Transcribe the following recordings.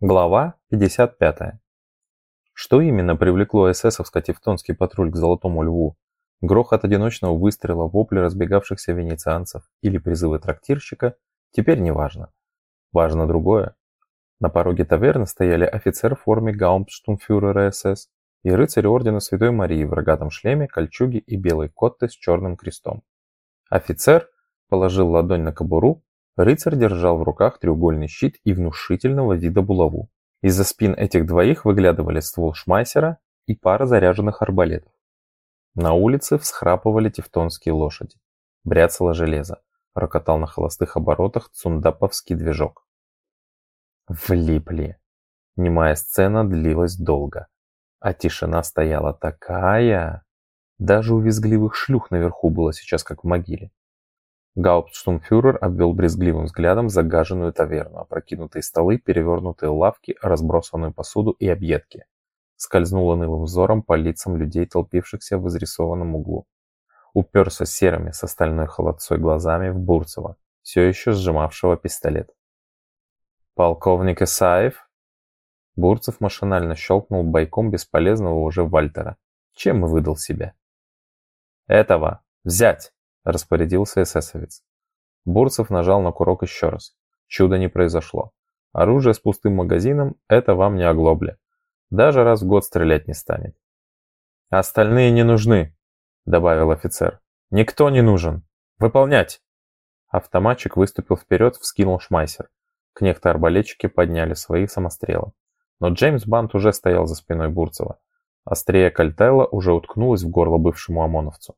Глава 55. Что именно привлекло эсэсовско-тевтонский патруль к Золотому Льву? Грохот одиночного выстрела, вопли разбегавшихся венецианцев или призывы трактирщика теперь не важно. Важно другое. На пороге таверны стояли офицер в форме гауптштумфюрера СС и рыцарь ордена Святой Марии в рогатом шлеме, кольчуге и белой котте с черным крестом. Офицер положил ладонь на кобуру, Рыцарь держал в руках треугольный щит и внушительного вида булаву. Из-за спин этих двоих выглядывали ствол шмайсера и пара заряженных арбалетов. На улице всхрапывали тевтонские лошади. Бряцало железо. Рокотал на холостых оборотах цундаповский движок. Влипли. Немая сцена длилась долго. А тишина стояла такая... Даже у визгливых шлюх наверху было сейчас как в могиле. Гауптштумфюрер обвел брезгливым взглядом загаженную таверну, опрокинутые столы, перевернутые лавки, разбросанную посуду и объедки. Скользнул унылым взором по лицам людей, толпившихся в изрисованном углу. Уперся серыми с остальной холодцой глазами в Бурцева, все еще сжимавшего пистолет. «Полковник Исаев?» Бурцев машинально щелкнул бойком бесполезного уже Вальтера. Чем выдал себя. «Этого! Взять!» Распорядился эсэсовец. Бурцев нажал на курок еще раз. Чуда не произошло. Оружие с пустым магазином – это вам не оглобля. Даже раз в год стрелять не станет. «Остальные не нужны», – добавил офицер. «Никто не нужен. Выполнять!» Автоматчик выступил вперед, вскинул шмайсер. Кнехты-арбалетчики подняли свои самострелы. Но Джеймс Бант уже стоял за спиной Бурцева. Острее кальтелла уже уткнулась в горло бывшему ОМОНовцу.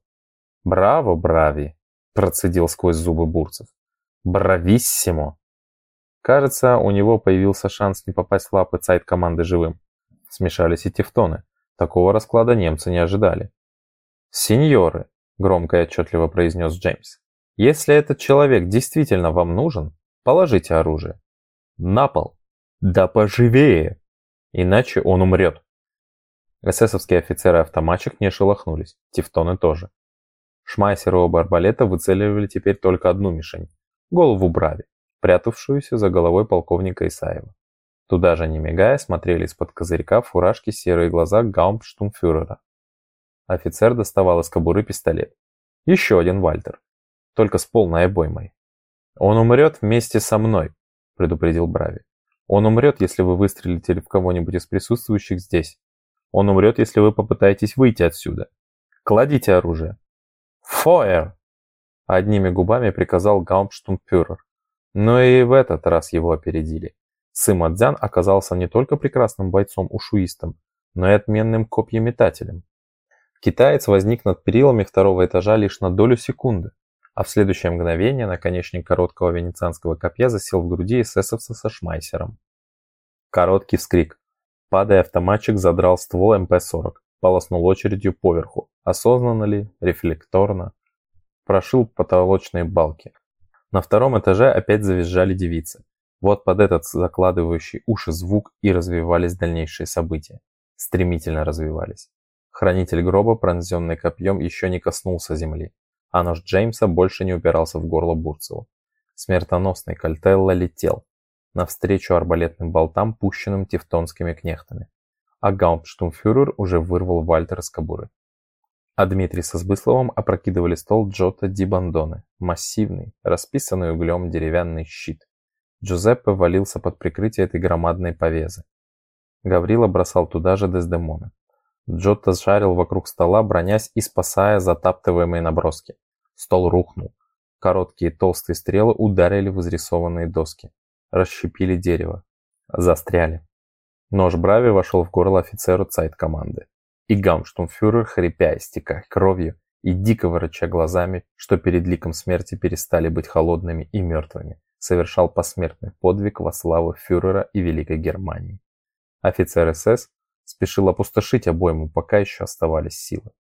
«Браво, Брави!» – процедил сквозь зубы Бурцев. «Брависсимо!» Кажется, у него появился шанс не попасть в лапы цайт команды живым. Смешались и тефтоны. Такого расклада немцы не ожидали. «Сеньоры!» – громко и отчетливо произнес Джеймс. «Если этот человек действительно вам нужен, положите оружие. На пол. Да поживее! Иначе он умрет!» Эсэсовские офицеры-автоматчик не шелохнулись, тефтоны тоже. Шмайсер и оба арбалета выцеливали теперь только одну мишень – голову Брави, прятавшуюся за головой полковника Исаева. Туда же, не мигая, смотрели из-под козырька фуражки серые глаза гауптштумфюрера. Офицер доставал из кобуры пистолет. Еще один Вальтер, только с полной обоймой. «Он умрет вместе со мной», – предупредил Брави. «Он умрет, если вы выстрелите в кого-нибудь из присутствующих здесь. Он умрет, если вы попытаетесь выйти отсюда. Кладите оружие. «Фойер!» – одними губами приказал Гауптштумфюрер. Но и в этот раз его опередили. Сыма Дзян оказался не только прекрасным бойцом-ушуистом, но и отменным копьеметателем. Китаец возник над перилами второго этажа лишь на долю секунды, а в следующее мгновение наконечник короткого венецианского копья засел в груди эсэсовца со шмайсером. Короткий вскрик. Падая, автоматчик задрал ствол МП-40 полоснул очередью поверху, осознанно ли, рефлекторно, прошил потолочные балки. На втором этаже опять завизжали девицы. Вот под этот закладывающий уши звук и развивались дальнейшие события. Стремительно развивались. Хранитель гроба, пронзенный копьем, еще не коснулся земли, а нож Джеймса больше не упирался в горло Бурцеву. Смертоносный Кальтелло летел, навстречу арбалетным болтам, пущенным тевтонскими кнехтами а гауптштумфюрер уже вырвал Вальтер из кобуры. А Дмитрий со Сбысловым опрокидывали стол Джота Ди Бандоне, массивный, расписанный углем деревянный щит. Джузеппе валился под прикрытие этой громадной повезы. Гаврила бросал туда же Дездемона. Джотто сжарил вокруг стола, бронясь и спасая затаптываемые наброски. Стол рухнул. Короткие толстые стрелы ударили в изрисованные доски. Расщепили дерево. Застряли. Нож Брави вошел в горло офицеру цайт-команды. И Гаунштумфюрер, хрипя, истекая кровью и дико вороча глазами, что перед ликом смерти перестали быть холодными и мертвыми, совершал посмертный подвиг во славу фюрера и Великой Германии. Офицер СС спешил опустошить обойму, пока еще оставались силы.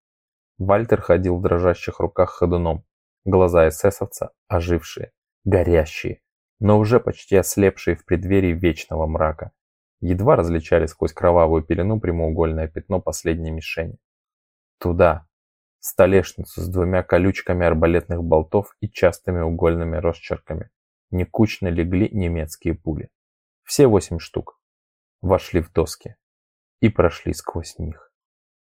Вальтер ходил в дрожащих руках ходуном. Глаза эсэсовца ожившие, горящие, но уже почти ослепшие в преддверии вечного мрака, едва различали сквозь кровавую пелену прямоугольное пятно последней мишени. Туда, столешницу с двумя колючками арбалетных болтов и частыми угольными росчерками, некучно легли немецкие пули. Все восемь штук. вошли в доски и прошли сквозь них.